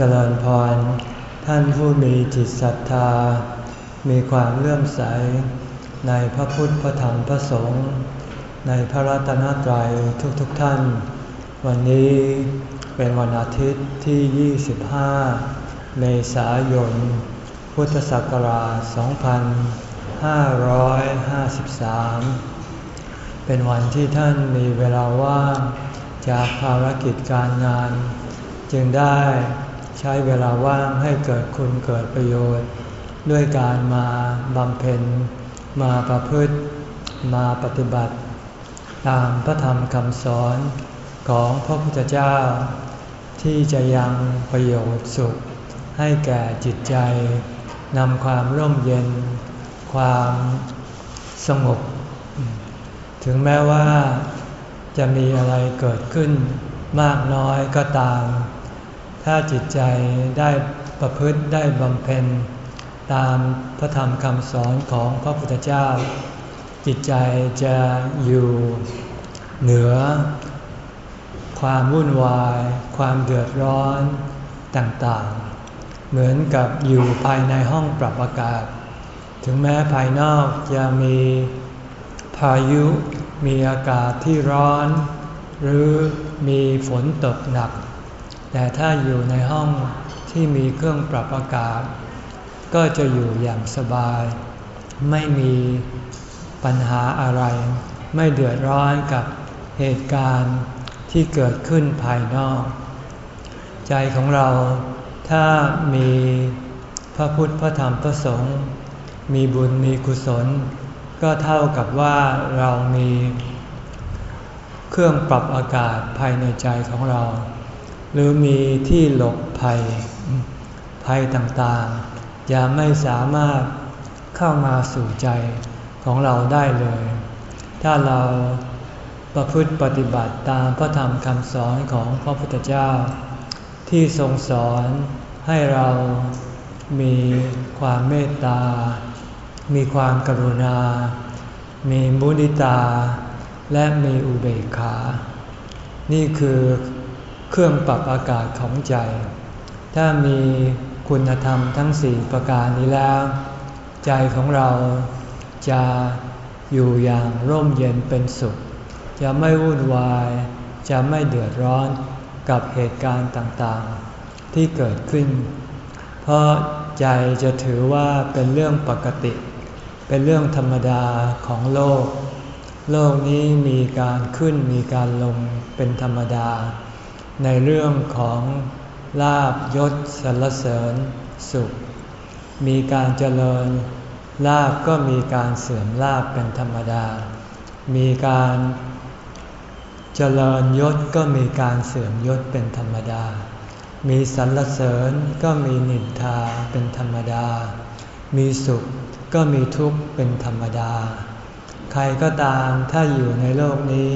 เจริญพร ท่านผู้มีจิตศรัทธา มีความเลื่อมใส ในพระพุทธพระธรรมพระสงฆ์ในพระรัตนตรัยทุกๆทท่าน วันนี้เป็นวันอาทิตย์ที่ 25 เมษายน พุทธศักราช 2553 เป็นวันที่ท่านมีเวลาว่างจากภารกิจการงาน จึงได้ ใช้เวลาว่างให้เกิดคุณเกิดประโยชน์ ด้วยการมาบำเพ็ญ มาประพฤติ มาปฏิบัติ ตามพระธรรมคำสอนของพระพุทธเจ้า ที่จะยังประโยชน์สุข ให้แก่จิตใจนำความร่มเย็น ความสงบ ถึงแม้ว่าจะมีอะไรเกิดขึ้นมากน้อยก็ตาม ถ้าจิตใจได้ประพฤติได้บำเพ็ญ ตามพระธรรมคำสอนของพระพุทธเจ้า จิตใจจะอยู่เหนือ ความวุ่นวาย ความเดือดร้อนต่างๆ เหมือนกับอยู่ภายในห้องปรับอากาศ ถึงแม้ภายนอกจะมีพายุมีอากาศที่ร้อน หรือมีฝนตกหนัก แต่ถ้าอยู่ในห้องที่มีเครื่องปรับอากาศ ก็จะอยู่อย่างสบาย ไม่มีปัญหาอะไร ไม่เดือดร้อนกับเหตุการณ์ที่เกิดขึ้นภายนอก ใจของเราถ้ามีพระพุทธพระธรรมพระสงฆ์มีบุญมีกุศล ก็เท่ากับว่าเรามีเครื่องปรับอากาศภายในใจของเรา หรือมีที่หลบภัย ภัยต่างๆจะไม่สามารถเข้ามาสู่ใจของเราได้เลย ถ้าเราประพฤติปฏิบัติตามพระธรรมคำสอนของพระพุทธเจ้า ที่ทรงสอนให้เรามีความเมตตา มีความกรุณา มีมุนิตา และมีอุเบกขา นี่คือ เครื่องปรับอากาศของใจ ถ้ามีคุณธรรมทั้งสี่ประการนี้แล้ว ใจของเราจะอยู่อย่างร่มเย็นเป็นสุข จะไม่วุ่นวาย จะไม่เดือดร้อนกับเหตุการณ์ต่างๆ ที่เกิดขึ้น เพราะใจจะถือว่าเป็นเรื่องปกติ เป็นเรื่องธรรมดาของโลก โลกนี้มีการขึ้นมีการลงเป็นธรรมดา ในเรื่องของลาบยศสรรเสริญสุข มีการเจริญลาบก็มีการเสื่อมลาบเป็นธรรมดา มีการเจริญยศก็มีการเสื่อมยศเป็นธรรมดา มีสรรเสริญก็มีนินทาเป็นธรรมดา มีสุขก็มีทุกข์เป็นธรรมดา ใครก็ตามถ้าอยู่ในโลกนี้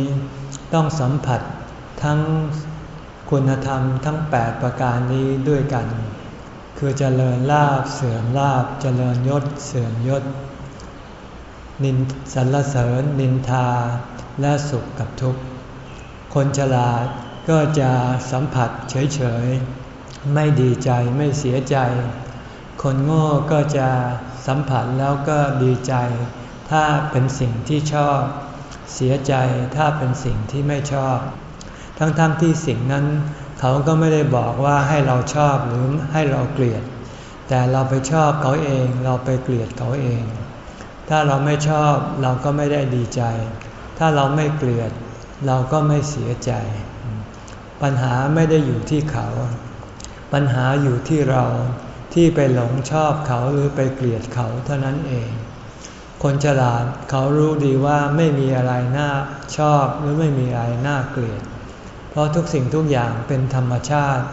ต้องสัมผัสทั้ง คุณธรรมทั้ง 8 ประการนี้ด้วยกัน คือเจริญลาบเสื่อมลาบเจริญยศเสื่อมยศ นินสรรเสริญนินทาและสุขกับทุกข์ คนฉลาดก็จะสัมผัสเฉยๆ ไม่ดีใจไม่เสียใจ คนโง่ก็จะสัมผัสแล้วก็ดีใจ ถ้าเป็นสิ่งที่ชอบ เสียใจถ้าเป็นสิ่งที่ไม่ชอบ ทั้งๆทที่สิ่งนั้น เขาก็ไม่ได้บอกว่าให้เราชอบหรือให้เราเกลียด แต่เราไปชอบเขาเองเราไปเกลียดเขาเอง ถ้าเราไม่ชอบเราก็ไม่ได้ดีใจ ถ้าเราไม่เกลียด เราก็ไม่เสียใจ ปัญหาไม่ได้อยู่ที่เขา ปัญหาอยู่ที่เราที่ไปหลงชอบเขาหรือไปเกลียดเขาเท่านั้นเอง คนฉลาดเขารู้ดีว่าไม่มีอะไรน่าชอบหรือไม่มีอะไรน่าเกลียด เพราะทุกสิ่งทุกอย่างเป็นธรรมชาติ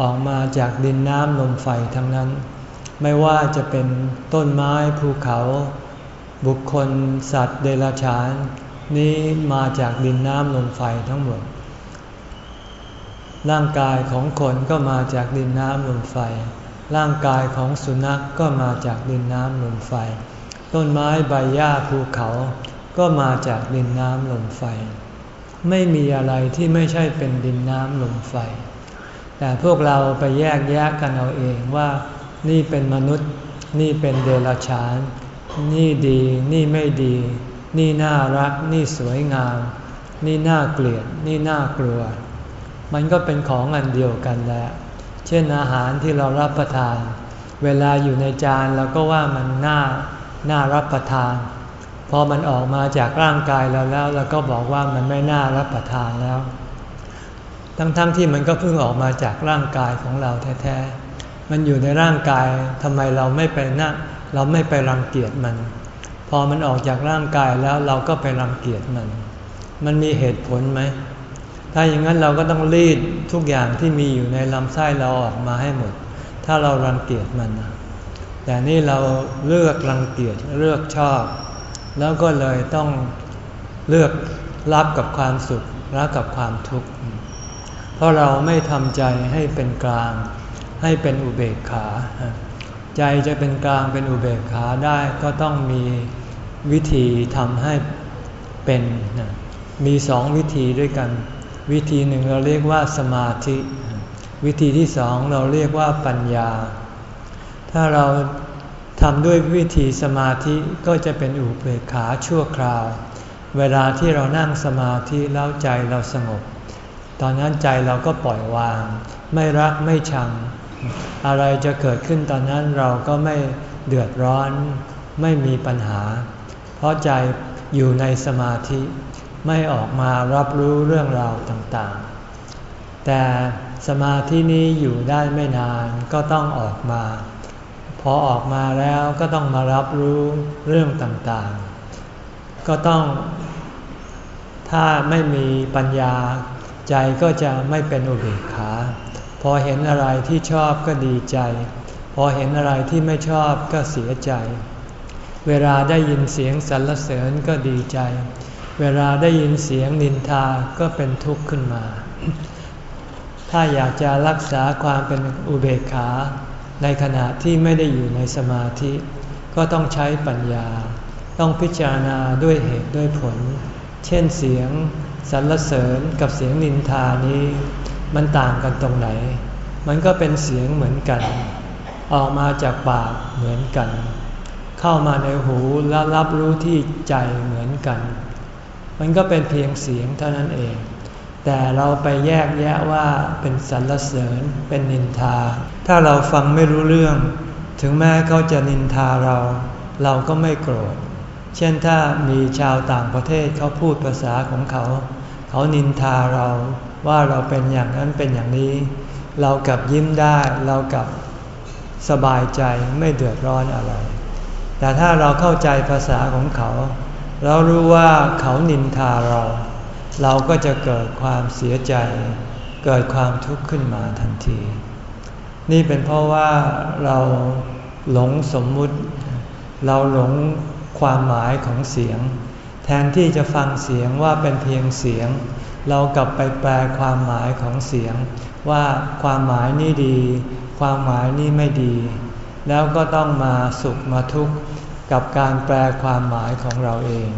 ออกมาจากดินน้ำลมไฟทั้งนั้น ไม่ว่าจะเป็นต้นไม้ภูเขา บุคคล สัตว์เดรัจฉาน นี้มาจากดินน้ำลมไฟทั้งหมด ร่างกายของคนก็มาจากดินน้ำลมไฟ ร่างกายของสุนัขกก็มาจากดินน้ำลมไฟ ต้นไม้ใบหญ้าภูเขา ก็มาจากดินน้ำลมไฟ ไม่มีอะไรที่ไม่ใช่เป็นดินน้ำลมไฟ แต่พวกเราไปแยกแยะกันเอาเองว่า นี่เป็นมนุษย์ นี่เป็นเดรัจฉาน นี่ดี นี่ไม่ดี นี่น่ารัก นี่สวยงาม นี่น่าเกลียด นี่น่ากลัว มันก็เป็นของอันเดียวกันแหละ เช่นอาหารที่เรารับประทาน เวลาอยู่ในจานเราก็ว่ามันน่า น่ารับประทาน พอมันออกมาจากร่างกายเราแล้วเราก็บอกว่ามันไม่น่ารับประทานแล้ว ทั้งๆทที่มันก็เพิ่งออกมาจากร่างกายของเราแท้ๆ มันอยู่ในร่างกายทำไมเราไม่ไปนั่งเราไม่ไปรังเกียจมัน พอมันออกจากร่างกายแล้วเราก็ไปรังเกียจมัน มันมีเหตุผลไหม ถ้าอย่างนั้นเราก็ต้องรีดทุกอย่างที่มีอยู่ในลำไส้เราออกมาให้หมด ถ้าเรารังเกียจมัน แต่นี่เราเลือกรังเกียจเลือกชอบ แล้วก็เลยต้องเลือกรับกับความสุขรับกับความทุกข์ เพราะเราไม่ทำใจให้เป็นกลาง ให้เป็นอุเบกขา ใจจะเป็นกลางเป็นอุเบกขาได้ก็ต้องมีวิธีทำให้เป็น มีสองวิธีด้วยกัน วิธีหนึ่งเราเรียกว่าสมาธิ วิธีที่สองเราเรียกว่าปัญญา ถ้าเรา ทำด้วยวิธีสมาธิก็จะเป็นอุเบกขาชั่วคราว เวลาที่เรานั่งสมาธิแล้วใจเราสงบ ตอนนั้นใจเราก็ปล่อยวาง ไม่รักไม่ชัง อะไรจะเกิดขึ้นตอนนั้นเราก็ไม่เดือดร้อน ไม่มีปัญหา เพราะใจอยู่ในสมาธิไม่ออกมารับรู้เรื่องราวต่างๆ แต่สมาธินี้อยู่ได้ไม่นานก็ต้องออกมา พอออกมาแล้วก็ต้องมารับรู้เรื่องต่างๆ ก็ต้อง ถ้าไม่มีปัญญาใจก็จะไม่เป็นอุเบกขา พอเห็นอะไรที่ชอบก็ดีใจ พอเห็นอะไรที่ไม่ชอบก็เสียใจ เวลาได้ยินเสียงสรรเสริญก็ดีใจ เวลาได้ยินเสียงนินทาก็เป็นทุกข์ขึ้นมา ถ้าอยากจะรักษาความเป็นอุเบกขา ในขณะที่ไม่ได้อยู่ในสมาธิ ก็ต้องใช้ปัญญา ต้องพิจารณาด้วยเหตุด้วยผล เช่นเสียงสรรเสริญกับเสียงนินทานี้ มันต่างกันตรงไหน มันก็เป็นเสียงเหมือนกัน ออกมาจากปากเหมือนกัน เข้ามาในหูแล้วรับรู้ที่ใจเหมือนกัน มันก็เป็นเพียงเสียงเท่านั้นเอง แต่เราไปแยกแยะว่าเป็นสรรเสริญเป็นนินทา ถ้าเราฟังไม่รู้เรื่อง ถึงแม้เขาจะนินทาเรา เราก็ไม่โกรธ เช่นถ้ามีชาวต่างประเทศเขาพูดภาษาของเขา เขานินทาเราว่าเราเป็นอย่างนั้นเป็นอย่างนี้ เรากลับยิ้มได้เรากลับสบายใจไม่เดือดร้อนอะไร แต่ถ้าเราเข้าใจภาษาของเขา เรารู้ว่าเขานินทาเรา เราก็จะเกิดความเสียใจ เกิดความทุกข์ขึ้นมาทันที นี่เป็นเพราะว่าเราหลงสมมุติ เราหลงความหมายของเสียง แทนที่จะฟังเสียงว่าเป็นเพียงเสียง เรากลับไปแปลความหมายของเสียง ว่าความหมายนี้ดี ความหมายนี้ไม่ดี แล้วก็ต้องมาสุขมาทุกข์กับการแปลความหมายของเราเอง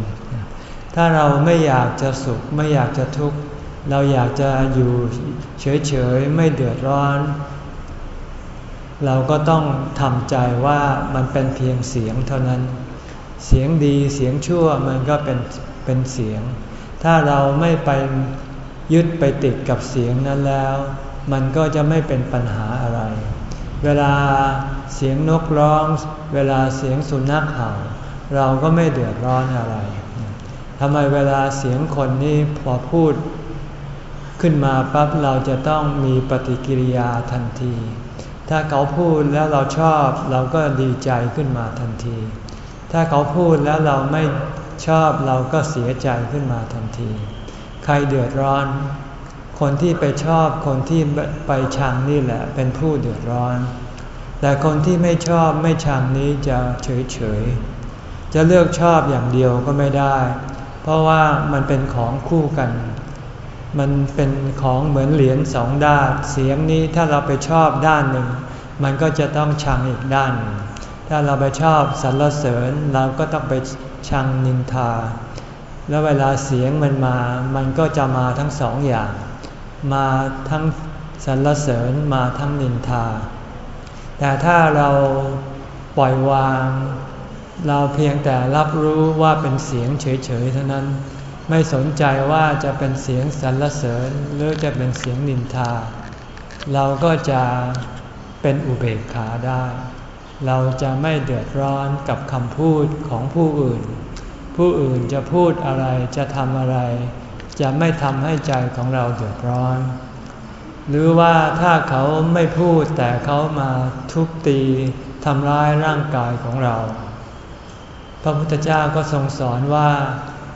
ถ้าเราไม่อยากจะสุขไม่อยากจะทุกข์ เราอยากจะอยู่เฉยๆ ไม่เดือดร้อน เราก็ต้องทำใจว่ามันเป็นเพียงเสียงเท่านั้น เสียงดีเสียงชั่วมันก็เป็นเป็นเสียง ถ้าเราไม่ไปยึดไปติดกับเสียงนั้นแล้ว มันก็จะไม่เป็นปัญหาอะไร เวลาเสียงนกร้อง เวลาเสียงสุนัขเห่า เราก็ไม่เดือดร้อนอะไร ทำไมเวลาเสียงคนนี่พอพูด ขึ้นมาปั๊บเราจะต้องมีปฏิกิริยาทันที ถ้าเขาพูดแล้วเราชอบเราก็ดีใจขึ้นมาทันที ถ้าเขาพูดแล้วเราไม่ชอบเราก็เสียใจขึ้นมาทันที ใครเดือดร้อน คนที่ไปชอบคนที่ไปชังนี่แหละเป็นผู้เดือดร้อน แต่คนที่ไม่ชอบไม่ชังนี้จะเฉยเฉยจะเลือกชอบอย่างเดียวก็ไม่ได้ ราะว่ามันเป็นของคู่กัน มันเป็นของเหมือนเหรียญสองด้าน เสียงนี้ถ้าเราไปชอบด้านหนึ่ง มันก็จะต้องชังอีกด้าน ถ้าเราไปชอบสรรเสริญเราก็ต้องไปชังนินทา แล้วเวลาเสียงมันมา มันก็จะมาทั้งสองอย่าง มาทั้งสรรเสริญมาทั้งนินทา แต่ถ้าเราปล่อยวาง เราเพียงแต่รับรู้ว่าเป็นเสียงเฉยๆเท่านั้น ไม่สนใจว่าจะเป็นเสียงสรรเสริญหรือจะเป็นเสียงนินทา เราก็จะเป็นอุเบกขาได้ เราจะไม่เดือดร้อนกับคำพูดของผู้อื่น ผู้อื่นจะพูดอะไรจะทำอะไร จะไม่ทำให้ใจของเราเดือดร้อน หรือว่าถ้าเขาไม่พูดแต่เขามาทุบตีทำร้ายร่างกายของเรา พระพุทธเจ้าก็ทรงสอนว่า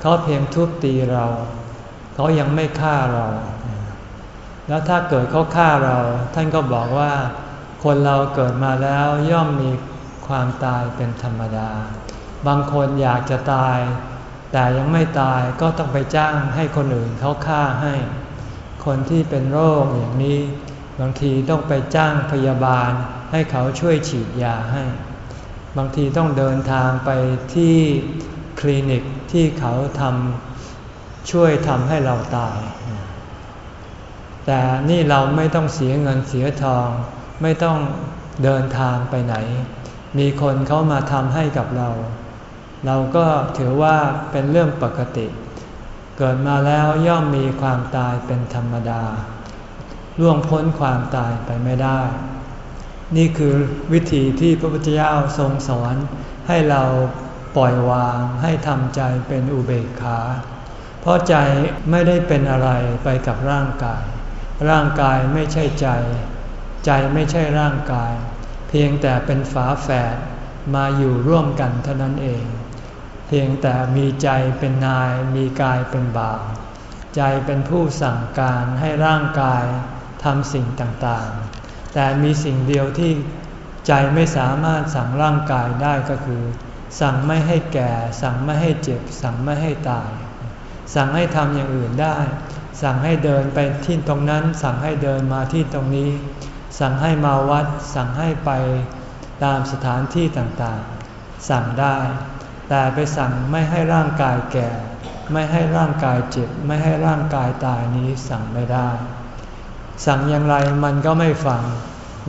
เขาเพียงทุบตีเรา เขายังไม่ฆ่าเรา แล้วถ้าเกิดเขาฆ่าเรา ท่านก็บอกว่า คนเราเกิดมาแล้วย่อมมีความตายเป็นธรรมดา บางคนอยากจะตาย แต่ยังไม่ตายก็ต้องไปจ้างให้คนอื่นเขาฆ่าให้ คนที่เป็นโรคอย่างนี้ บางทีต้องไปจ้างพยาบาลให้เขาช่วยฉีดยาให้ บางทีต้องเดินทางไปที่คลินิกที่เขาทำช่วยทำให้เราตาย แต่นี่เราไม่ต้องเสียเงินเสียทอง ไม่ต้องเดินทางไปไหน มีคนเขามาทำให้กับเรา เราก็ถือว่าเป็นเรื่องปกติ เกิดมาแล้วย่อมมีความตายเป็นธรรมดาล่วงพ้นความตายไปไม่ได้ นี่คือวิธีที่พระพุทธเจ้าทรงสอนให้เราปล่อยวางให้ทำใจเป็นอุเบกขา เพราะใจไม่ได้เป็นอะไรไปกับร่างกาย ร่างกายไม่ใช่ใจ ใจไม่ใช่ร่างกาย เพียงแต่เป็นฝาแฝดมาอยู่ร่วมกันเท่านั้นเอง เพียงแต่มีใจเป็นนายมีกายเป็นบ่าวใจเป็นผู้สั่งการให้ร่างกายทำสิ่งต่างๆ แต่มีสิ่งเดียวที่ใจไม่สามารถสั่งร่างกายได้ก็คือ สั่งไม่ให้แก่ สั่งไม่ให้เจ็บ สั่งไม่ให้ตาย สั่งให้ทำอย่างอื่นได้ สั่งให้เดินไปที่ตรงนั้น สั่งให้เดินมาที่ตรงนี้ สั่งให้มาวัด สั่งให้ไปตามสถานที่ต่างๆ สั่งได้ แต่ไปสั่งไม่ให้ร่างกายแก่ ไม่ให้ร่างกายเจ็บ ไม่ให้ร่างกายตายนี้สั่งไม่ได้ สั่งอย่างไรมันก็ไม่ฟัง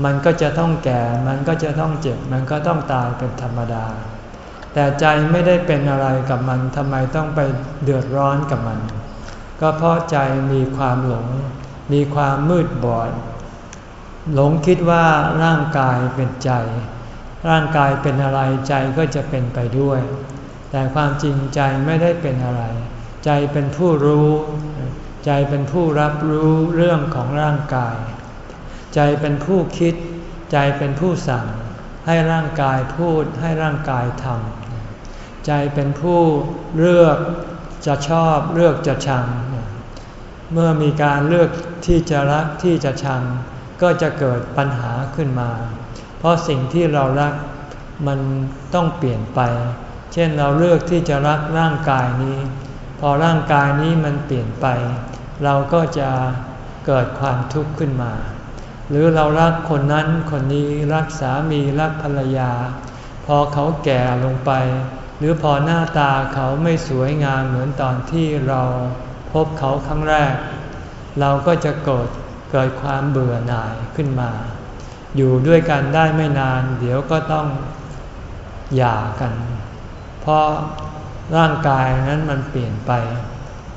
มันก็จะต้องแก่ มันก็จะต้องเจ็บ มันก็ต้องตายเป็นธรรมดา แต่ใจไม่ได้เป็นอะไรกับมันทำไมต้องไปเดือดร้อนกับมัน ก็เพราะใจมีความหลง มีความมืดบอด หลงคิดว่าร่างกายเป็นใจ ร่างกายเป็นอะไรใจก็จะเป็นไปด้วย แต่ความจริงใจไม่ได้เป็นอะไร ใจเป็นผู้รู้ ใจเป็นผู้รับรู้เรื่องของร่างกาย ใจเป็นผู้คิด ใจเป็นผู้สั่ง ให้ร่างกายพูดให้ร่างกายทำใจเป็นผู้เลือกจะชอบเลือกจะชัง เมื่อมีการเลือกที่จะรักที่จะชัง ก็จะเกิดปัญหาขึ้นมา เพราะสิ่งที่เรารักมันต้องเปลี่ยนไป เช่นเราเลือกที่จะรักร่างกายนี้ พอร่างกายนี้มันเปลี่ยนไป เราก็จะเกิดความทุกข์ขึ้นมา หรือเรารักคนนั้นคนนี้รักสามีรักภรรยา พอเขาแก่ลงไป หรือพอหน้าตาเขาไม่สวยงามเหมือนตอนที่เราพบเขาครั้งแรก เราก็จะเกิดเกิดความเบื่อหน่ายขึ้นมา อยู่ด้วยกันได้ไม่นาน เดี๋ยวก็ต้องหย่ากัน เพราะร่างกายนั้นมันเปลี่ยนไป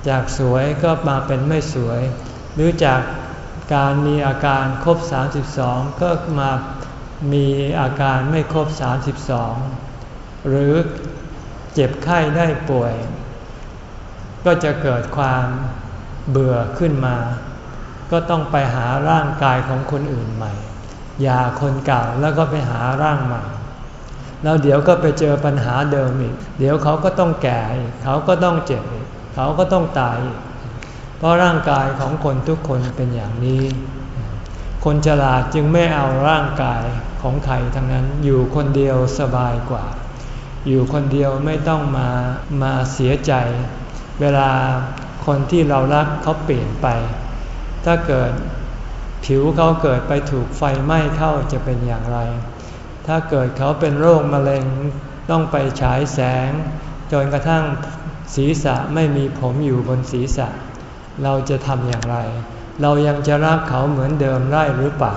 จากสวยก็มาเป็นไม่สวย หรือจากการมีอาการครบ 32 ก็มามีอาการไม่ครบ 32 หรือเจ็บไข้ได้ป่วย ก็จะเกิดความเบื่อขึ้นมา ก็ต้องไปหาร่างกายของคนอื่นใหม่อย่าคนเก่าแล้วก็ไปหาร่างใหม่แล้วเดี๋ยวก็ไปเจอปัญหาเดิมอีก เดี๋ยวเขาก็ต้องแก่เขาก็ต้องเจ็บ เขาก็ต้องตาย เพราะร่างกายของคนทุกคนเป็นอย่างนี้ คนฉลาดจึงไม่เอาร่างกายของใครทั้งนั้นอยู่คนเดียวสบายกว่า อยู่คนเดียวไม่ต้องมามาเสียใจ เวลาคนที่เรารักเขาเปลี่ยนไป ถ้าเกิดผิวเขาเกิดไปถูกไฟไหม้เข้าจะเป็นอย่างไร ถ้าเกิดเขาเป็นโรคมะเร็งต้องไปฉายแสง จนกระทั่ง ศีรษะไม่มีผมอยู่บนศีรษะ เราจะทำอย่างไร เรายังจะรักเขาเหมือนเดิมได้หรือเปล่า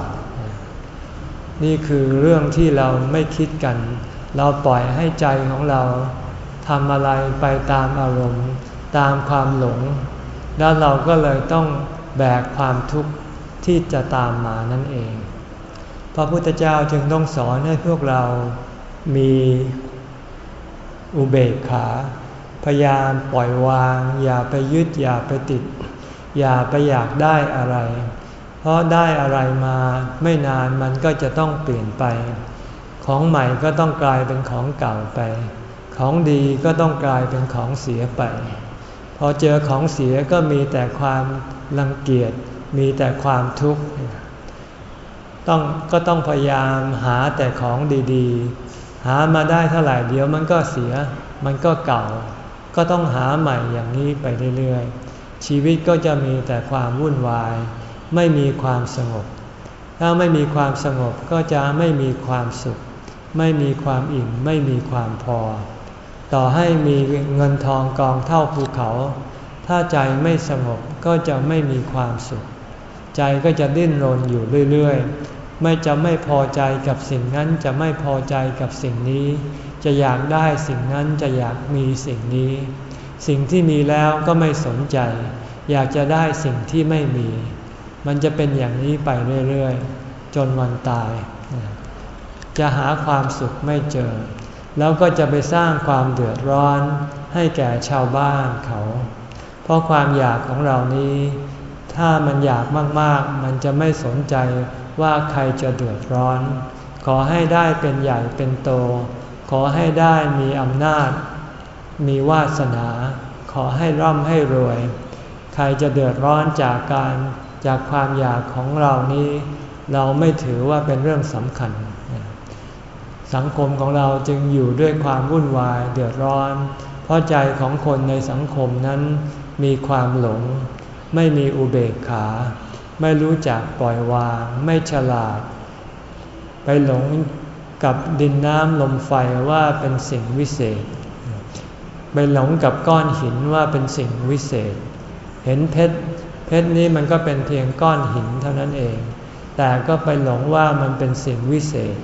นี่คือเรื่องที่เราไม่คิดกัน เราปล่อยให้ใจของเราทำอะไรไปตามอารมณ์ ตามความหลง แล้วเราก็เลยต้องแบกความทุกข์ที่จะตามมานั่นเอง พระพุทธเจ้าจึงต้องสอนให้พวกเรามีอุเบกขา พยายามปล่อยวาง อย่าไปยึดอย่าไปติด อย่าไปอยากได้อะไร เพราะได้อะไรมาไม่นานมันก็จะต้องเปลี่ยนไป ของใหม่ก็ต้องกลายเป็นของเก่าไป ของดีก็ต้องกลายเป็นของเสียไป พอเจอของเสียก็มีแต่ความรังเกียจมีแต่ความทุกข์ต้องก็ต้องพยายามหาแต่ของดีๆ หามาได้เท่าไหร่เดี๋ยวมันก็เสีย มันก็เก่า ก็ต้องหาใหม่อย่างนี้ไปเรื่อยๆ ชีวิตก็จะมีแต่ความวุ่นวาย ไม่มีความสงบ ถ้าไม่มีความสงบก็จะไม่มีความสุข ไม่มีความอิ่ม ไม่มีความพอ ต่อให้มีเงินทองกองเท่าภูเขา ถ้าใจไม่สงบก็จะไม่มีความสุข ใจก็จะดิ้นรนอยู่เรื่อยๆ ไม่จะไม่พอใจกับสิ่งนั้นจะไม่พอใจกับสิ่งนี้ จะอยากได้สิ่งนั้นจะอยากมีสิ่งนี้ สิ่งที่มีแล้วก็ไม่สนใจ อยากจะได้สิ่งที่ไม่มี มันจะเป็นอย่างนี้ไปเรื่อยๆ จนวันตาย จะหาความสุขไม่เจอ แล้วก็จะไปสร้างความเดือดร้อนให้แก่ชาวบ้านเขา เพราะความอยากของเรานี้ ถ้ามันอยากมากๆ มันจะไม่สนใจว่าใครจะเดือดร้อน ขอให้ได้เป็นใหญ่เป็นโต ขอให้ได้มีอำนาจ มีวาสนา ขอให้ร่ำให้รวย ใครจะเดือดร้อนจากการจากความอยากของเรานี้ เราไม่ถือว่าเป็นเรื่องสำคัญ สังคมของเราจึงอยู่ด้วยความวุ่นวายเดือดร้อน เพราะใจของคนในสังคมนั้นมีความหลง ไม่มีอุเบกขา ไม่รู้จักปล่อยวาง ไม่ฉลาด ไปหลง กับดินน้ำลมไฟว่าเป็นสิ่งวิเศษ ไปหลงกับก้อนหินว่าเป็นสิ่งวิเศษ เห็นเพชรเพชรนี้มันก็เป็นเพียงก้อนหินเท่านั้นเอง แต่ก็ไปหลงว่ามันเป็นสิ่งวิเศษ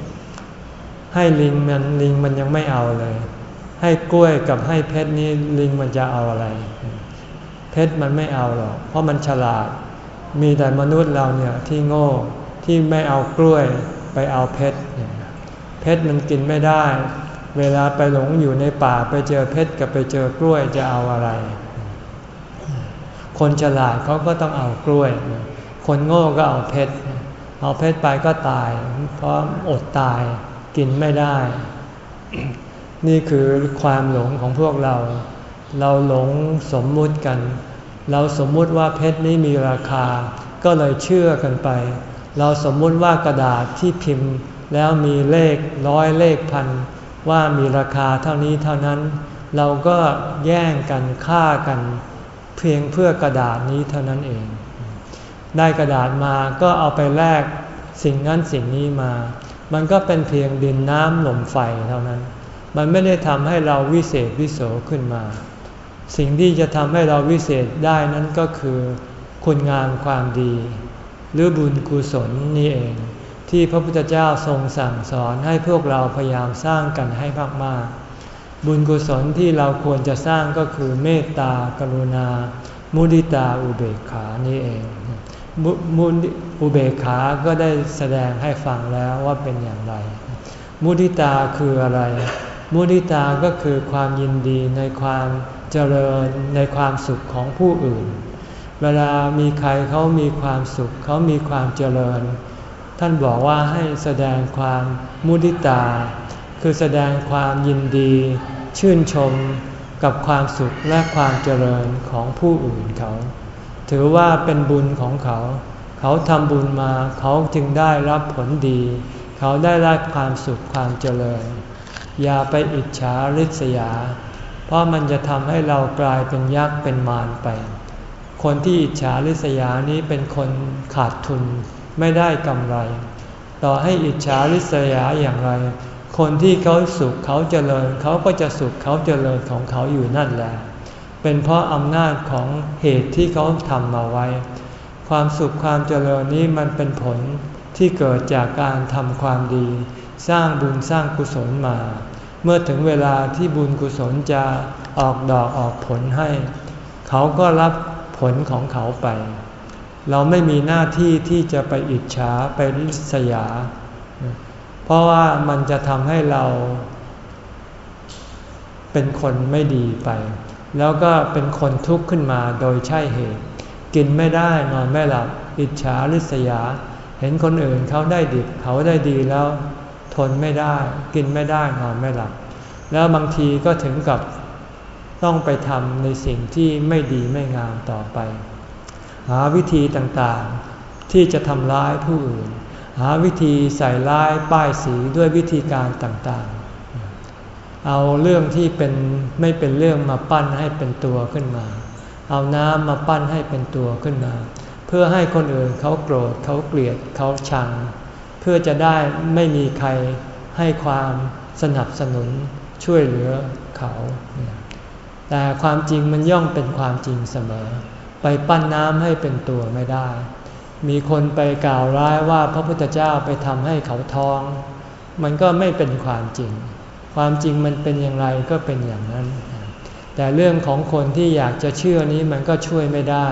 ให้ลิงมันลิงมันยังไม่เอาเลย ให้กล้วยกับให้เพชรนี้ลิงมันจะเอาอะไร เพชรมันไม่เอาหรอก เพราะมันฉลาด มีแต่มนุษย์เราเนี่ยที่โง่ที่ไม่เอากล้วยไปเอาเพชร เพชรมันกินไม่ได้ เวลาไปหลงอยู่ในป่าไปเจอเพชรกับไปเจอกล้วยจะเอาอะไร คนฉลาดเขาก็ต้องเอากล้วย คนโง่ก็เอาเพชร เอาเพชรไปก็ตาย เพราะอดตายกินไม่ได้ นี่คือความหลงของพวกเรา เราหลงสมมุติกัน เราสมมุติว่าเพชรนี้มีราคา ก็เลยเชื่อกันไป เราสมมุติว่ากระดาษที่พิมพ์ แล้วมีเลขร้อยเลขพันว่ามีราคาเท่านี้เท่านั้น เราก็แย่งกันฆ่ากัน เพียงเพื่อกระดาษนี้เท่านั้นเอง ได้กระดาษมาก็เอาไปแลกสิ่งนั้นสิ่งนี้มา มันก็เป็นเพียงดินน้ำลมไฟเท่านั้น มันไม่ได้ทำให้เราวิเศษวิโสขึ้นมา สิ่งที่จะทำให้เราวิเศษได้นั้นก็คือ คุณงามความดี หรือบุญกุศลนี่เอง ที่พระพุทธเจ้าทรงสั่งสอนให้พวกเราพยายามสร้างกันให้มากๆ บุญกุศลที่เราควรจะสร้างก็คือเมตตากรุณา มุดิตาอุเบกขานี่เองมุอุเบกขาก็ได้แสดงให้ฟังแล้วว่าเป็นอย่างไร มุดิตาคืออะไร มุดิตาก็คือความยินดีในความเจริญในความสุขของผู้อื่น เวลามีใครเขามีความสุขเขามีความเจริญ ท่านบอกว่าให้แสดงความมุดิตา คือแสดงความยินดี ชื่นชมกับความสุขและความเจริญของผู้อื่นเขา ถือว่าเป็นบุญของเขา เขาทำบุญมาเขาจึงได้รับผลดี เขาได้รับความสุขความเจริญ อย่าไปอิจฉาริษยา เพราะมันจะทำให้เรากลายเป็นยักษ์เป็นมารไป คนที่อิจฉาริษยานี้เป็นคนขาดทุน ไม่ได้กำไร ต่อให้อิจฉาริษยาอย่างไร คนที่เขาสุขเขาเจริญ เขาก็จะสุขเขาเจริญของเขาอยู่นั่นแหละ เป็นเพราะอำนาจของเหตุที่เขาทำมาไว้ ความสุขความเจริญนี้มันเป็นผลที่เกิดจากการทำความดี สร้างบุญสร้างกุศลมา เมื่อถึงเวลาที่บุญกุศลจะออกดอกออกผลให้ เขาก็รับผลของเขาไป เราไม่มีหน้าที่ที่จะไปอิจฉาไปริษยา เพราะว่ามันจะทำให้เรา เป็นคนไม่ดีไป แล้วก็เป็นคนทุกข์ขึ้นมาโดยใช่เหตุ กินไม่ได้นอนไม่หลับ อิจฉาริษยา เห็นคนอื่นเขาได้ดีเขาได้ดีแล้ว ทนไม่ได้ กินไม่ได้นอนไม่หลับ แล้วบางทีก็ถึงกับต้องไปทำในสิ่งที่ไม่ดีไม่งามต่อไป หาวิธีต่างๆ ที่จะทำร้ายผู้อื่น หาวิธีใส่ร้ายป้ายสีด้วยวิธีการต่างๆ เอาเรื่องที่เป็นไม่เป็นเรื่องมาปั้นให้เป็นตัวขึ้นมา เอาน้ำมาปั้นให้เป็นตัวขึ้นมา เพื่อให้คนอื่นเขาโกรธเขาเกลียดเขาชัง เพื่อจะได้ไม่มีใครให้ความสนับสนุนช่วยเหลือเขา แต่ความจริงมันย่อมเป็นความจริงเสมอ ไปปั้นน้ำให้เป็นตัวไม่ได้ มีคนไปกล่าวร้ายว่าพระพุทธเจ้าไปทำให้เขาท้อง มันก็ไม่เป็นความจริง ความจริงมันเป็นอย่างไรก็เป็นอย่างนั้น แต่เรื่องของคนที่อยากจะเชื่อนี้มันก็ช่วยไม่ได้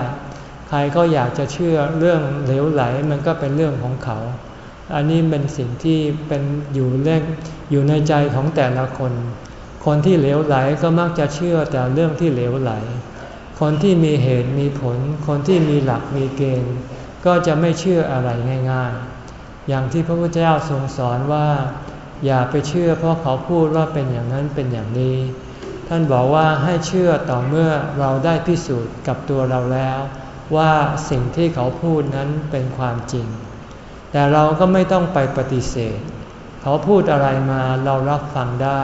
ใครก็อยากจะเชื่อเรื่องเหลวไหลมันก็เป็นเรื่องของเขา อันนี้เป็นสิ่งที่เป็นอยู่เล่อยู่ในใจของแต่ละคน คนที่เหลวไหลก็มักจะเชื่อแต่เรื่องที่เหลวไหล คนที่มีเหตุมีผล คนที่มีหลักมีเกณฑ์ ก็จะไม่เชื่ออะไรง่ายๆ อย่างที่พระพุทธเจ้าทรงสอนว่า อย่าไปเชื่อเพราะเขาพูดว่าเป็นอย่างนั้นเป็นอย่างนี้ ท่านบอกว่าให้เชื่อต่อเมื่อเราได้พิสูจน์กับตัวเราแล้ว ว่าสิ่งที่เขาพูดนั้นเป็นความจริง แต่เราก็ไม่ต้องไปปฏิเสธ เขาพูดอะไรมาเรารับฟังได้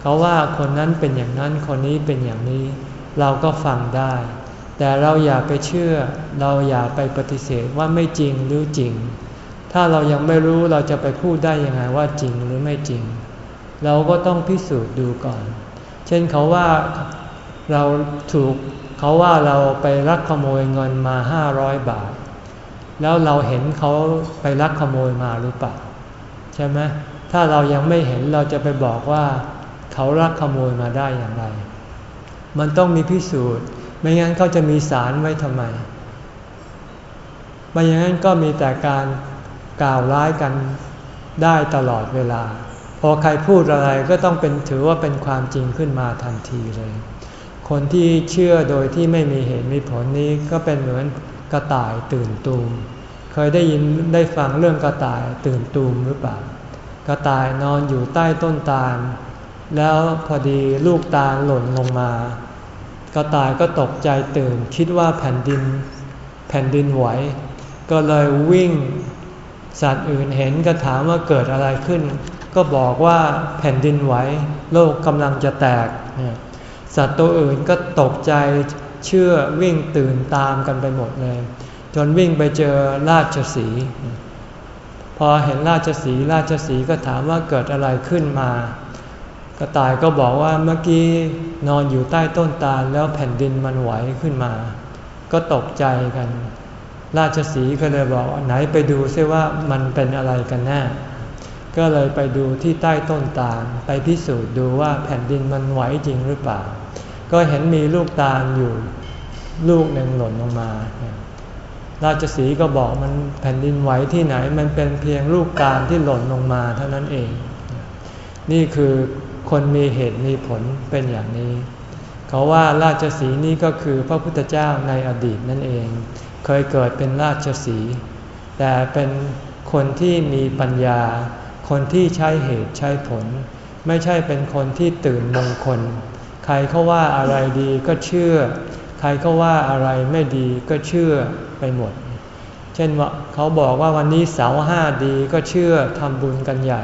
เขาว่าคนนั้นเป็นอย่างนั้นคนนี้เป็นอย่างนี้ เราก็ฟังได้ แต่เราอย่าไปเชื่อ เราอย่าไปปฏิเสธว่าไม่จริงหรือจริง ถ้าเรายังไม่รู้เราจะไปพูดได้ยังไงว่าจริงหรือไม่จริง เราก็ต้องพิสูจน์ดูก่อน เช่นเขาว่าเราถูกเขาว่าเราไปรักขโมยเงินมาห้าร้อยบาท แล้วเราเห็นเขาไปรักขโมยมาหรือเปล่าใช่ไหมถ้าเรายังไม่เห็นเราจะไปบอกว่า เขารักขโมยมาได้อย่างไร มันต้องมีพิสูจน์ ไม่งั้นเขาจะมีสารไว้ทำไม ไม่อย่างนั้นก็มีแต่การกล่าวร้ายกันได้ตลอดเวลา พอใครพูดอะไรก็ต้องเป็นถือว่าเป็นความจริงขึ้นมาทันทีเลย คนที่เชื่อโดยที่ไม่มีเหตุมีผลนี้ก็เป็นเหมือนกระต่ายตื่นตูม เคยได้ยินได้ฟังเรื่องกระต่ายตื่นตูมหรือเปล่ากระต่ายนอนอยู่ใต้ต้นตาล แล้วพอดีลูกตาลหล่นลงมา ก็ตายก็ตกใจตื่น คิดว่าแผ่นดินแผ่นดินไหว ก็เลยวิ่ง สัตว์อื่นเห็นก็ถามว่าเกิดอะไรขึ้น ก็บอกว่าแผ่นดินไหว โลกกำลังจะแตก สัตว์ตัวอื่นก็ตกใจเชื่อวิ่งตื่นตามกันไปหมดเลย จนวิ่งไปเจอราชสีพอเห็นราชสีราชสีก็ถามว่าเกิดอะไรขึ้นมา กระต่ายก็บอกว่าเมื่อกี้นอนอยู่ใต้ต้นตาลแล้วแผ่นดินมันไหวขึ้นมา ก็ตกใจกัน ราชสีก็เลยบอกไหนไปดูซิว่ามันเป็นอะไรกันแน่ก็เลยไปดูที่ใต้ต้นตาลไปพิสูจน์ดูว่าแผ่นดินมันไหวจริงหรือเปล่า ก็เห็นมีลูกตาลอยู่ลูกหนึ่งหล่นลงมา ราชสีก็บอกมันแผ่นดินไหวที่ไหนมันเป็นเพียงลูกตาลที่หล่นลงมาเท่านั้นเอง นี่คือ คนมีเหตุมีผลเป็นอย่างนี้ เขาว่าราชสีนี้ก็คือพระพุทธเจ้าในอดีตนั่นเอง เคยเกิดเป็นราชสีแต่เป็นคนที่มีปัญญา คนที่ใช้เหตุใช้ผล ไม่ใช่เป็นคนที่ตื่นมงคล ใครเขาว่าอะไรดีก็เชื่อ ใครเขาว่าอะไรไม่ดีก็เชื่อไปหมด เช่นว่าเขาบอกว่าวันนี้เสาห้าดีก็เชื่อทำบุญกันใหญ่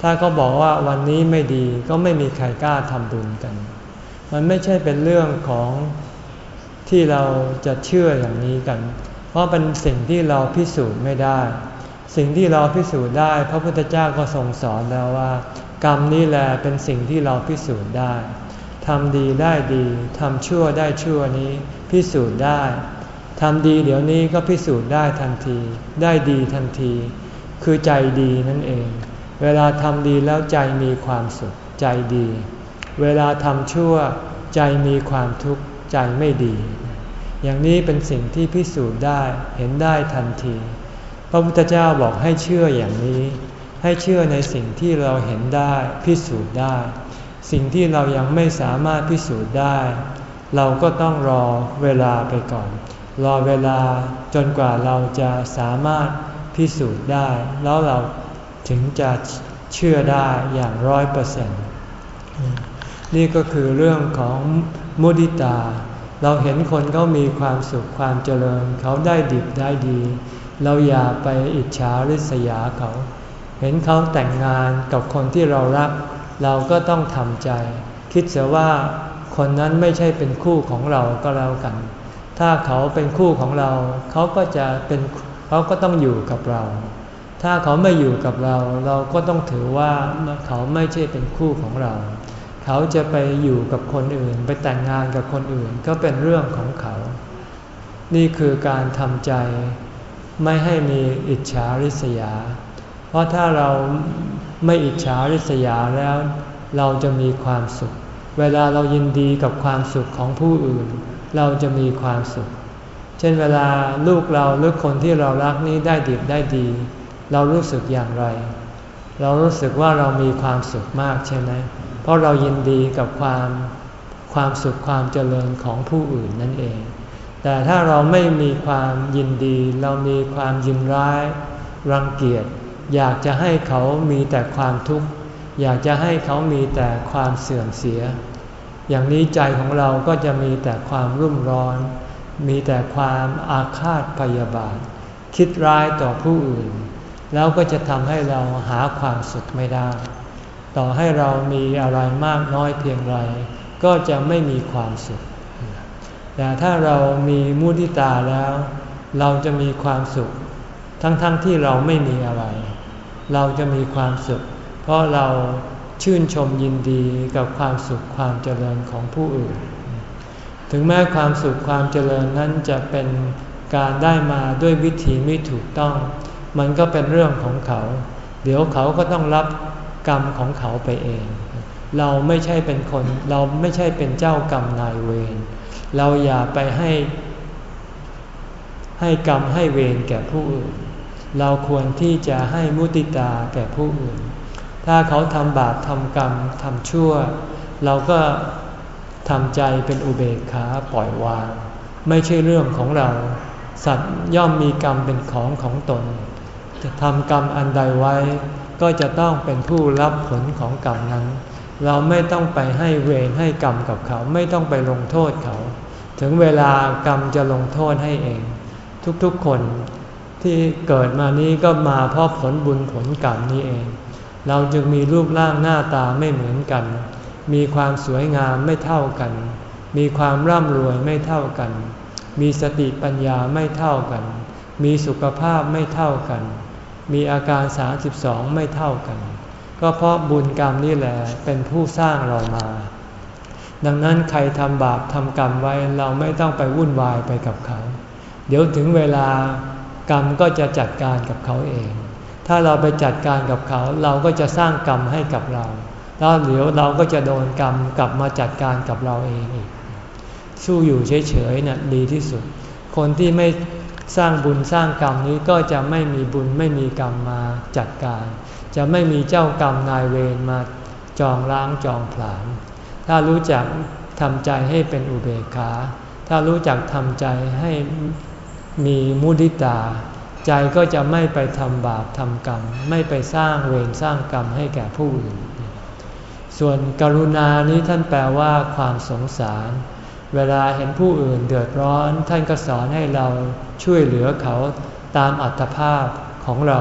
ถ้าเขาบอกว่าวันนี้ไม่ดีก็ไม่มีใครกล้าทำบุญกัน มันไม่ใช่เป็นเรื่องของที่เราจะเชื่ออย่างนี้กัน เพราะเป็นสิ่งที่เราพิสูจน์ไม่ได้ สิ่งที่เราพิสูจน์ได้ พระพุทธเจ้าก็ทรงสอนแล้วว่า กรรมนี้แหละเป็นสิ่งที่เราพิสูจน์ได้ทำดีได้ดีทำชั่วได้ชั่วนี้ พิสูจน์ได้ทำดีเดี๋ยวนี้ก็พิสูจน์ได้ทันที ได้ดีทันที คือใจดีนั่นเอง เวลาทำดีแล้วใจมีความสุขใจดี เวลาทำชั่วใจมีความทุกข์ใจไม่ดี อย่างนี้เป็นสิ่งที่พิสูจน์ได้เห็นได้ทันที พระพุทธเจ้าบอกให้เชื่ออย่างนี้ ให้เชื่อในสิ่งที่เราเห็นได้พิสูจน์ได้ สิ่งที่เรายังไม่สามารถพิสูจน์ได้ เราก็ต้องรอเวลาไปก่อน รอเวลาจนกว่าเราจะสามารถพิสูจน์ได้ แล้วเรา ถึงจะเชื่อได้อย่างร้อยเปอร์เซ็นต์นี่ก็คือเรื่องของมุดิตา เราเห็นคนเขามีความสุขความเจริญเขาได้ดิบได้ดี เราอย่าไปอิจฉาริษยาเขา เห็นเขาแต่งงานกับคนที่เรารัก เราก็ต้องทำใจ คิดเสียว่าคนนั้นไม่ใช่เป็นคู่ของเราก็แล้วกัน ถ้าเขาเป็นคู่ของเรา เขาก็จะเป็นเขาก็ต้องอยู่กับเรา ถ้าเขาไม่อยู่กับเราเราก็ต้องถือว่าเขาไม่ใช่เป็นคู่ของเรา เขาจะไปอยู่กับคนอื่น ไปแต่งงานกับคนอื่นก็เป็นเรื่องของเขา นี่คือการทำใจไม่ให้มีอิจฉาริษยา เพราะถ้าเราไม่อิจฉาริษยาแล้ว เราจะมีความสุข เวลาเรายินดีกับความสุขของผู้อื่น เราจะมีความสุข เช่นเวลาลูกเราหรือคนที่เรารักนี้ได้ดีได้ดี เรารู้สึกอย่างไร เรารู้สึกว่าเรามีความสุขมากใช่ไหม เพราะเรายินดีกับความความสุขความเจริญของผู้อื่นนั่นเอง แต่ถ้าเราไม่มีความยินดี เรามีความยินร้าย รังเกียจ อยากจะให้เขามีแต่ความทุกข์ อยากจะให้เขามีแต่ความเสื่อมเสีย อย่างนี้ใจของเราก็จะมีแต่ความรุ่มร้อน มีแต่ความอาฆาตพยาบาท คิดร้ายต่อผู้อื่น แล้วก็จะทำให้เราหาความสุขไม่ได้ ต่อให้เรามีอะไรมากน้อยเพียงไร ก็จะไม่มีความสุข แต่ถ้าเรามีมุทิตาแล้ว เราจะมีความสุข ทั้งๆทที่เราไม่มีอะไร เราจะมีความสุข เพราะเราชื่นชมยินดีกับความสุขความเจริญของผู้อื่น ถึงแม้ความสุขความเจริญนั้นจะเป็นการได้มาด้วยวิธีไม่ถูกต้อง มันก็เป็นเรื่องของเขา เดี๋ยวเขาก็ต้องรับกรรมของเขาไปเอง เราไม่ใช่เป็นคน เราไม่ใช่เป็นเจ้ากรรมนายเวร เราอย่าไปให้ ให้กรรมให้เวรแก่ผู้อื่น เราควรที่จะให้มุติตาแก่ผู้อื่น ถ้าเขาทำบาปทำกรรมทำชั่ว เราก็ทำใจเป็นอุเบกขาปล่อยวาง ไม่ใช่เรื่องของเรา สัตว์ย่อมมีกรรมเป็นของของตน จะทำกรรมอันใดไว้ ก็จะต้องเป็นผู้รับผลของกรรมนั้น เราไม่ต้องไปให้เวรให้กรรมกับเขา ไม่ต้องไปลงโทษเขา ถึงเวลากรรมจะลงโทษให้เอง ทุกๆคนที่เกิดมานี้ก็มาเพราะผลบุญผลกรรมนี้เอง เราจึงมีรูปร่างหน้าตาไม่เหมือนกัน มีความสวยงามไม่เท่ากัน มีความร่ำรวยไม่เท่ากัน มีสติปัญญาไม่เท่ากัน มีสุขภาพไม่เท่ากัน มีอาการ 32 ไม่เท่ากัน ก็เพราะบุญกรรมนี่แหละเป็นผู้สร้างเรามา ดังนั้นใครทำบาปทำกรรมไว้เราไม่ต้องไปวุ่นวายไปกับเขา เดี๋ยวถึงเวลากรรมก็จะจัดการกับเขาเอง ถ้าเราไปจัดการกับเขา เราก็จะสร้างกรรมให้กับเรา แล้วเดี๋ยวเราก็จะโดนกรรมกลับมาจัดการกับเราเองอีก สู้อยู่เฉยๆนะ่ะดีที่สุด คนที่ไม่ สร้างบุญสร้างกรรมนี้ก็จะไม่มีบุญไม่มีกรรมมาจัดการ จะไม่มีเจ้ากรรมนายเวรมาจองล้างจองผลาญถ้ารู้จักทำใจให้เป็นอุเบกขา ถ้ารู้จักทำใจให้มีมุทิตา ใจก็จะไม่ไปทำบาปทำกรรม ไม่ไปสร้างเวรสร้างกรรมให้แก่ผู้อื่น ส่วนกรุณานี้ท่านแปลว่าความสงสาร เวลาเห็นผู้อื่นเดือดร้อน ท่านก็สอนให้เราช่วยเหลือเขาตามอัตภาพของเรา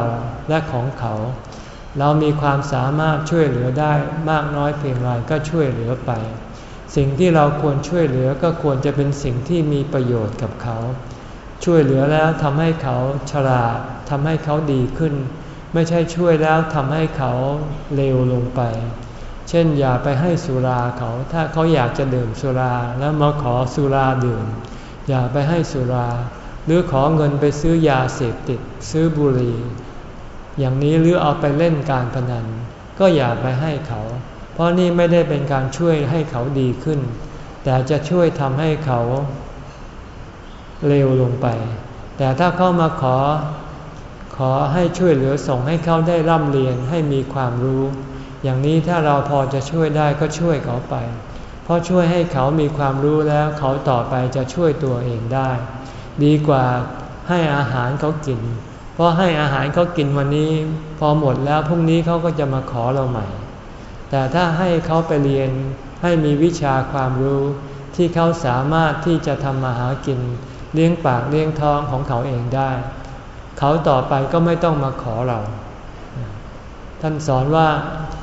และของเขา เรามีความสามารถช่วยเหลือได้มากน้อยเพียงไรก็ช่วยเหลือไป สิ่งที่เราควรช่วยเหลือก็ควรจะเป็นสิ่งที่มีประโยชน์กับเขา ช่วยเหลือแล้วทำให้เขาฉลาดทำให้เขาดีขึ้น ไม่ใช่ช่วยแล้วทำให้เขาเลวลงไป เช่นอย่าไปให้สุราเขา ถ้าเขาอยากจะดื่มสุราแล้วมาขอสุราดื่ม อย่าไปให้สุรา หรือขอเงินไปซื้อยาเสพติด ซื้อบุหรี่ อย่างนี้หรือเอาไปเล่นการพนัน ก็อย่าไปให้เขา เพราะนี่ไม่ได้เป็นการช่วยให้เขาดีขึ้น แต่จะช่วยทำให้เขาเร็วลงไป แต่ถ้าเขามาขอ ขอให้ช่วยเหลือส่งให้เขาได้ร่ำเรียนให้มีความรู้ อย่างนี้ถ้าเราพอจะช่วยได้ก็ช่วยเขาไป เพราะช่วยให้เขามีความรู้แล้วเขาต่อไปจะช่วยตัวเองได้ ดีกว่าให้อาหารเขากิน เพราะให้อาหารเขากินวันนี้ พอหมดแล้วพรุ่งนี้เขาก็จะมาขอเราใหม่ แต่ถ้าให้เขาไปเรียนให้มีวิชาความรู้ ที่เขาสามารถที่จะทำมาหากิน เลี้ยงปากเลี้ยงท้องของเขาเองได้ เขาต่อไปก็ไม่ต้องมาขอเรา ท่านสอนว่า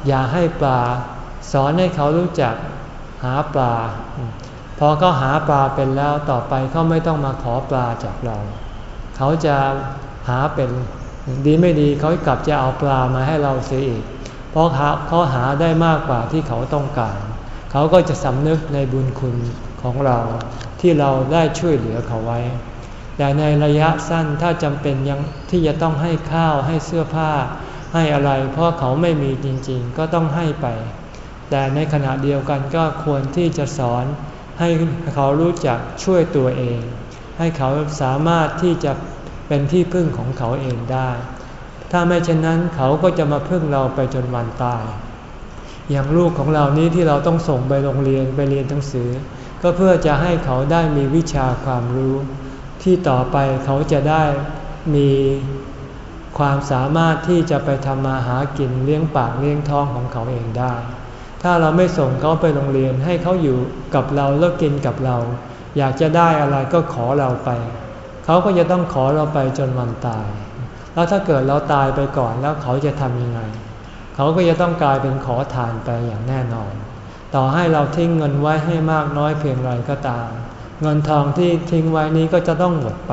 อย่าให้ปลา สอนให้เขารู้จักหาปลา พอเขาหาปลาเป็นแล้วต่อไปเขาไม่ต้องมาขอปลาจากเรา เขาจะหาเป็นดีไม่ดีเขากลับจะเอาปลามาให้เราเสียอีก เพราะเขาหาได้มากกว่าที่เขาต้องการ เขาก็จะสำนึกในบุญคุณของเราที่เราได้ช่วยเหลือเขาไว้ แต่ในระยะสั้นถ้าจำเป็นยังที่จะต้องให้ข้าวให้เสื้อผ้า ให้อะไรเพราะเขาไม่มีจริงๆ ก็ต้องให้ไป แต่ในขณะเดียวกันก็ควรที่จะสอนให้เขารู้จักช่วยตัวเอง ให้เขาสามารถที่จะเป็นที่พึ่งของเขาเองได้ ถ้าไม่เช่นนั้นเขาก็จะมาพึ่งเราไปจนวันตาย อย่างลูกของเรานี้ที่เราต้องส่งไปโรงเรียนไปเรียนหนังสือ ก็เพื่อจะให้เขาได้มีวิชาความรู้ ที่ต่อไปเขาจะได้มี ความสามารถที่จะไปทำมาหากินเลี้ยงปากเลี้ยงท้องของเขาเองได้ ถ้าเราไม่ส่งเขาไปโรงเรียนให้เขาอยู่กับเราแล้วกินกับเรา อยากจะได้อะไรก็ขอเราไป เขาก็จะต้องขอเราไปจนวันตาย แล้วถ้าเกิดเราตายไปก่อนแล้วเขาจะทำยังไง เขาก็จะต้องกลายเป็นขอทานไปอย่างแน่นอน ต่อให้เราทิ้งเงินไว้ให้มากน้อยเพียงไรก็ตาม เงินทองที่ทิ้งไว้นี้ก็จะต้องหมดไป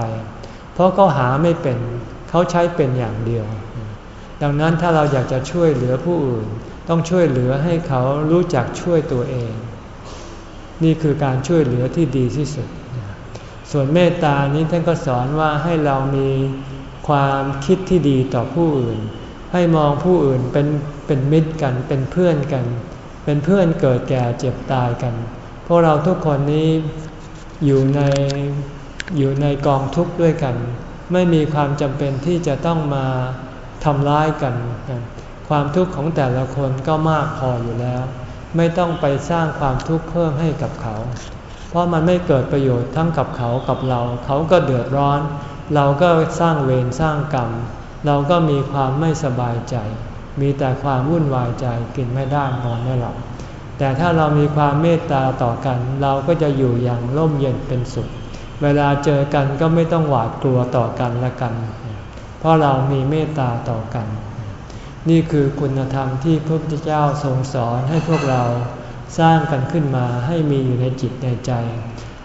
เพราะเขาหาไม่เป็น เขาใช้เป็นอย่างเดียว ดังนั้นถ้าเราอยากจะช่วยเหลือผู้อื่น ต้องช่วยเหลือให้เขารู้จักช่วยตัวเอง นี่คือการช่วยเหลือที่ดีที่สุด ส่วนเมตตานี้ท่านก็สอนว่าให้เรามีความคิดที่ดีต่อผู้อื่น ให้มองผู้อื่นเป็นเป็นมิตรกัน เป็นเพื่อนกัน เป็นเพื่อนเกิดแก่เจ็บตายกัน พวกเราทุกคนนี้อยู่ในอยู่ในกองทุกข์ด้วยกัน ไม่มีความจำเป็นที่จะต้องมาทำร้ายกัน ความทุกข์ของแต่ละคนก็มากพออยู่แล้ว ไม่ต้องไปสร้างความทุกข์เพิ่มให้กับเขา เพราะมันไม่เกิดประโยชน์ทั้งกับเขากับเรา เขาก็เดือดร้อน เราก็สร้างเวรสร้างกรรม เราก็มีความไม่สบายใจ มีแต่ความวุ่นวายใจกินไม่ได้นอนไม่หลับแต่ถ้าเรามีความเมตตาต่อกัน เราก็จะอยู่อย่างร่มเย็นเป็นสุข เวลาเจอกันก็ไม่ต้องหวาดกลัวต่อกันละกัน เพราะเรามีเมตตาต่อกัน นี่คือคุณธรรมที่พระพุทธเจ้าทรงสอนให้พวกเราสร้างกันขึ้นมาให้มีอยู่ในจิตในใจ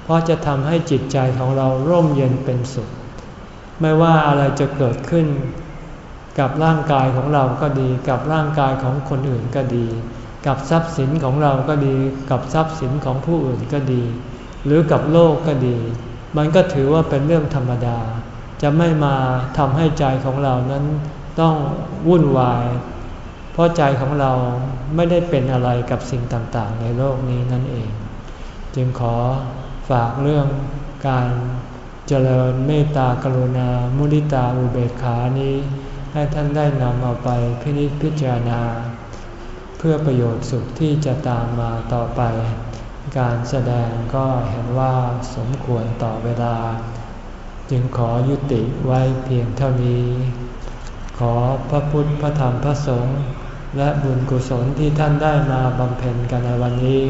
เพราะจะทำให้จิตใจของเราร่มเย็นเป็นสุข ไม่ว่าอะไรจะเกิดขึ้น กับร่างกายของเราก็ดี กับร่างกายของคนอื่นก็ดี กับทรัพย์สินของเราก็ดี กับทรัพย์สินของผู้อื่นก็ดี หรือกับโลกก็ดี มันก็ถือว่าเป็นเรื่องธรรมดา จะไม่มาทำให้ใจของเรานั้นต้องวุ่นวาย เพราะใจของเราไม่ได้เป็นอะไรกับสิ่งต่างๆ ในโลกนี้นั่นเอง จึงขอฝากเรื่องการเจริญเมตตากรุณา มุนิตาอุเบกขานี้ ให้ท่านได้นำเอาไปพินิจพิจารณา เพื่อประโยชน์สุขที่จะตามมาต่อไป การแสดงก็เห็นว่าสมควรต่อเวลา จึงขอยุติไว้เพียงเท่านี้ ขอพระพุทธพระธรรมพระสงฆ์และบุญกุศลที่ท่านได้มาบำเพ็ญกันในวันนี้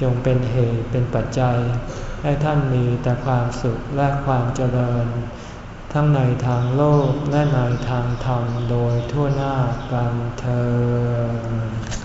จงเป็นเหตุเป็นปัจจัย ให้ท่านมีแต่ความสุขและความเจริญ ทั้งในทางโลกและในทางธรรมโดยทั่วหน้ากันเธอ